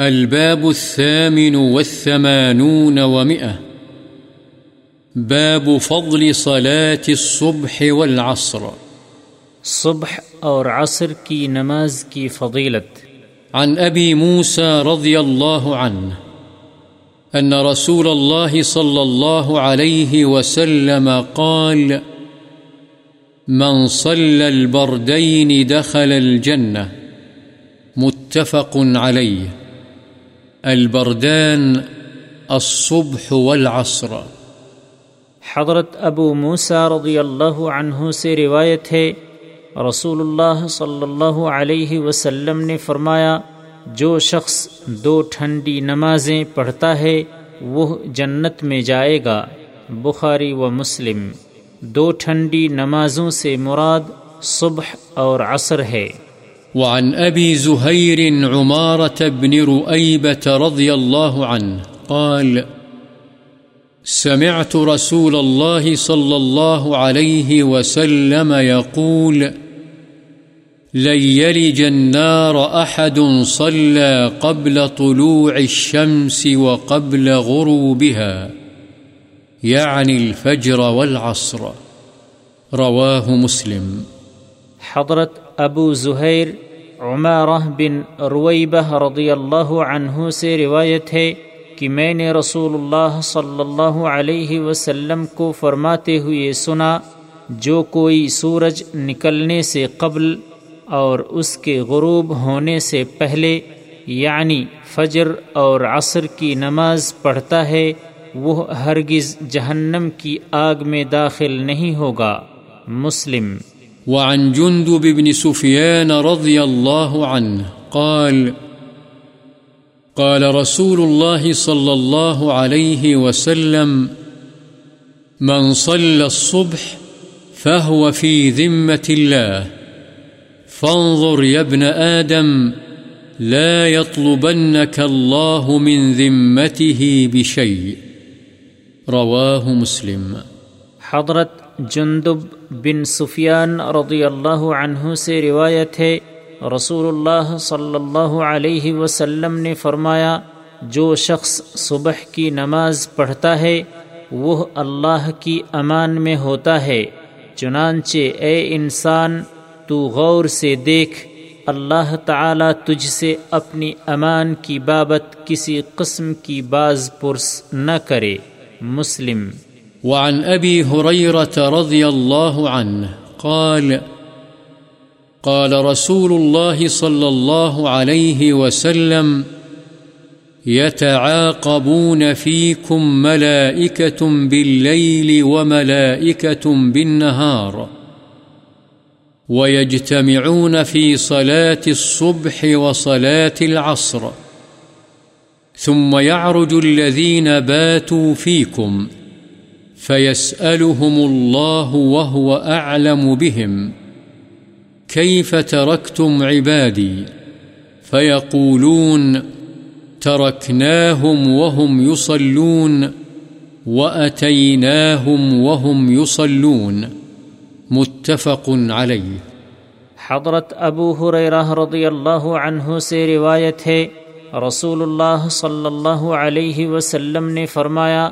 الباب الثامن والثمانون ومئة. باب فضل صلاة الصبح والعصر. صبح اور عصر کی نماز کی فضیلت. عن أبي موسى رضي الله عنه أن رسول الله صلى الله عليه وسلم قال من صلى البردين دخل الجنة. متفق عليه. البردان، الصبح والعصر. حضرت ابو موسیٰ رضی اللہ عنہ سے روایت ہے رسول اللہ صلی اللہ علیہ وسلم نے فرمایا، جو شخص دو ٹھنڈی نمازیں پڑھتا ہے، وہ جنت میں جائے گا۔ بخاری و مسلم، دو ٹھنڈی نمازوں سے مراد صبح اور عصر ہے۔ وعن أبي زهير عمارة بن رؤيبة رضي الله عنه قال، سمعت رسول الله صلى الله عليه وسلم يقول، لن يلج النار أحد صلى قبل طلوع الشمس وقبل غروبها، يعني الفجر والعصر. رواه مسلم. حضرت ابو زہیر عمارہ بن رویبہ رضی اللہ عنہ سے روایت ہے کہ میں نے رسول اللہ صلی اللہ علیہ وسلم کو فرماتے ہوئے سنا، جو کوئی سورج نکلنے سے قبل اور اس کے غروب ہونے سے پہلے یعنی فجر اور عصر کی نماز پڑھتا ہے، وہ ہرگز جہنم کی آگ میں داخل نہیں ہوگا۔ مسلم وعن جندب بن سفيان رضي الله عنه قال قال رسول الله صلى الله عليه وسلم، من صلى الصبح فهو في ذمة الله، فانظر يا ابن آدم، لا يطلبنك الله من ذمته بشيء. رواه مسلم. حضرت جندب بن سفیان رضی اللہ عنہ سے روایت ہے، رسول اللہ صلی اللہ علیہ وسلم نے فرمایا، جو شخص صبح کی نماز پڑھتا ہے، وہ اللہ کی امان میں ہوتا ہے۔ چنانچہ، اے انسان، تو غور سے دیکھ، اللہ تعالی تجھ سے اپنی امان کی بابت کسی قسم کی باز پرس نہ کرے۔ مسلم وعن أبي هريرة رضي الله عنه قال قال رسول الله صلى الله عليه وسلم، يتعاقبون فيكم ملائكة بالليل وملائكة بالنهار، ويجتمعون في صلاة الصبح وصلاة العصر، ثم يعرج الذين باتوا فيكم. فيسألهم الله وهو أعلم بهم كيف تركتم عبادي فيقولون تركناهم وهم يصلون وأتيناهم وهم يصلون متفق عليه حضرت ابو حریرہ رضی اللہ عنہ سے روایت ہے رسول اللہ صلی اللہ علیہ وسلم نے فرمایا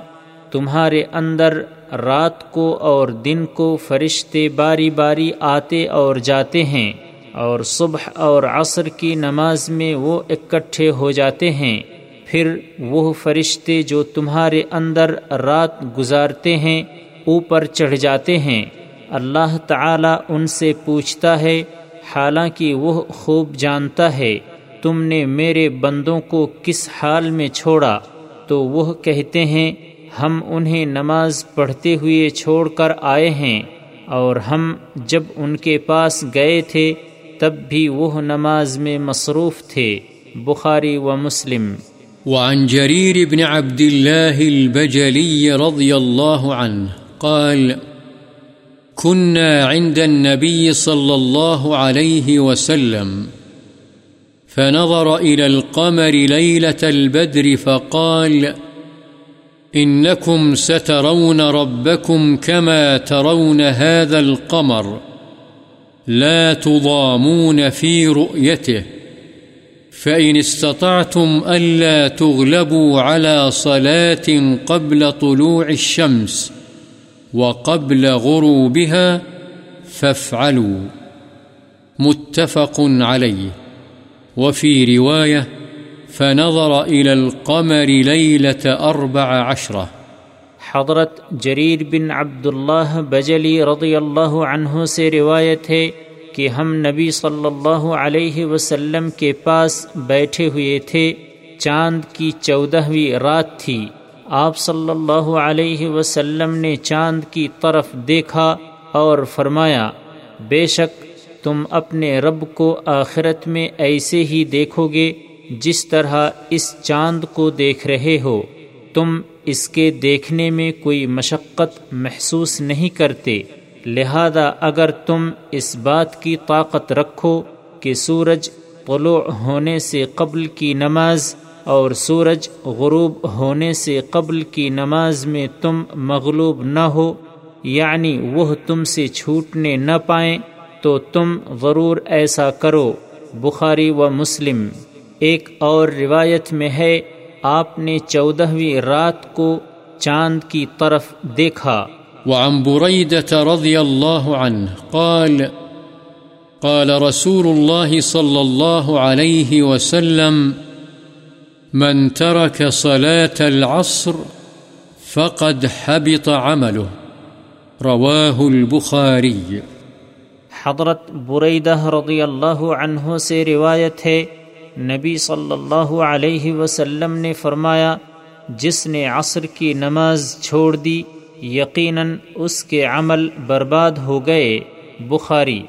تمہارے اندر رات کو اور دن کو فرشتے باری باری آتے اور جاتے ہیں اور صبح اور عصر کی نماز میں وہ اکٹھے ہو جاتے ہیں۔ پھر وہ فرشتے جو تمہارے اندر رات گزارتے ہیں، اوپر چڑھ جاتے ہیں۔ اللہ تعالی ان سے پوچھتا ہے، حالانکہ وہ خوب جانتا ہے، تم نے میرے بندوں کو کس حال میں چھوڑا؟ تو وہ کہتے ہیں ہم انہیں نماز پڑھتے ہوئے چھوڑ کر آئے ہیں، اور ہم جب ان کے پاس گئے تھے، تب بھی وہ نماز میں مصروف تھے، بخاری و مسلم۔ وعن جرير بن عبد الله البجلي رضي الله عنه قال، كنا عند النبي صلى الله عليه وسلم، فنظر إلى القمر ليلة البدر فقال فقال إنكم سترون ربكم كما ترون هذا القمر لا تضامون في رؤيته فإن استطعتم ألا تغلبوا على صلاة قبل طلوع الشمس وقبل غروبها فافعلوا متفق عليه وفي رواية فنظر إلى القمر ليلة أربع عشرة. حضرت جریر بن عبداللہ بجلی رضی اللہ عنہ سے روایت ہے کہ ہم نبی صلی اللہ علیہ وسلم کے پاس بیٹھے ہوئے تھے، چاند کی چودہویں رات تھی۔ آپ صلی اللہ علیہ وسلم نے چاند کی طرف دیکھا اور فرمایا، بے شک تم اپنے رب کو آخرت میں ایسے ہی دیکھو گے جس طرح اس چاند کو دیکھ رہے ہو، تم اس کے دیکھنے میں کوئی مشقت محسوس نہیں کرتے۔ لہذا اگر تم اس بات کی طاقت رکھو کہ سورج طلوع ہونے سے قبل کی نماز اور سورج غروب ہونے سے قبل کی نماز میں تم مغلوب نہ ہو یعنی وہ تم سے چھوٹنے نہ پائیں، تو تم ضرور ایسا کرو۔ بخاری و مسلم ایک اور روایت میں ہے آپ نے چودہویں رات کو چاند کی طرف دیکھا۔ وعن بريدة رضي الله عنه قال قال رسول الله صلى الله عليه وسلم من ترك صلاة العصر فقد حبط عمله. رواه البخاري حضرت بریدہ رضی اللہ عنہ سے روایت ہے نبی صلی اللہ علیہ وسلم نے فرمایا، جس نے عصر کی نماز چھوڑ دی، یقیناً اس کے عمل برباد ہو گئے۔ بخاری